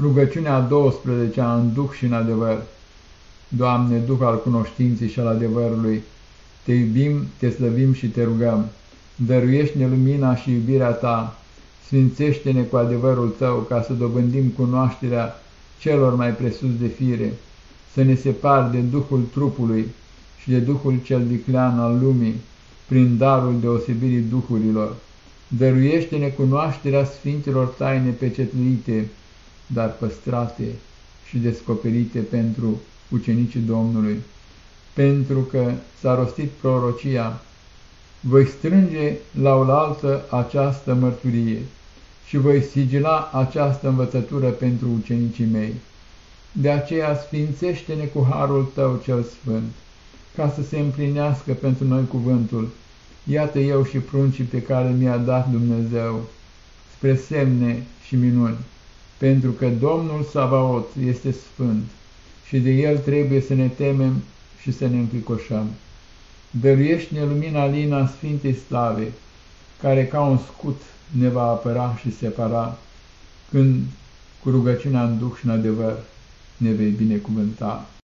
Rugăciunea a 12-a în duh și în adevăr. Doamne, Duh al cunoștinței și al adevărului, Te iubim, Te slăvim și Te rugăm. Dăruiește-ne lumina și iubirea Ta, Sfințește-ne cu adevărul Tău, ca să dobândim cunoașterea celor mai presus de fire, să ne separ de Duhul trupului și de Duhul cel viclean al lumii, prin darul deosebirii Duhurilor. Dăruiește-ne cunoașterea Sfinților taine pecetuite, dar păstrate și descoperite pentru ucenicii Domnului, pentru că s-a rostit prorocia, voi strânge la oaltă această mărturie și voi sigila această învățătură pentru ucenicii mei. De aceea sfințește-ne cu harul tău cel sfânt, ca să se împlinească pentru noi cuvântul. Iată eu și pruncii pe care mi-a dat Dumnezeu, spre semne și minuni pentru că Domnul Savaot este sfânt și de El trebuie să ne temem și să ne încricoșăm. Dăruiește-ne lumina lina Sfintei Slave, care ca un scut ne va apăra și separa, când cu rugăciunea în duh și în adevăr ne vei binecuvânta.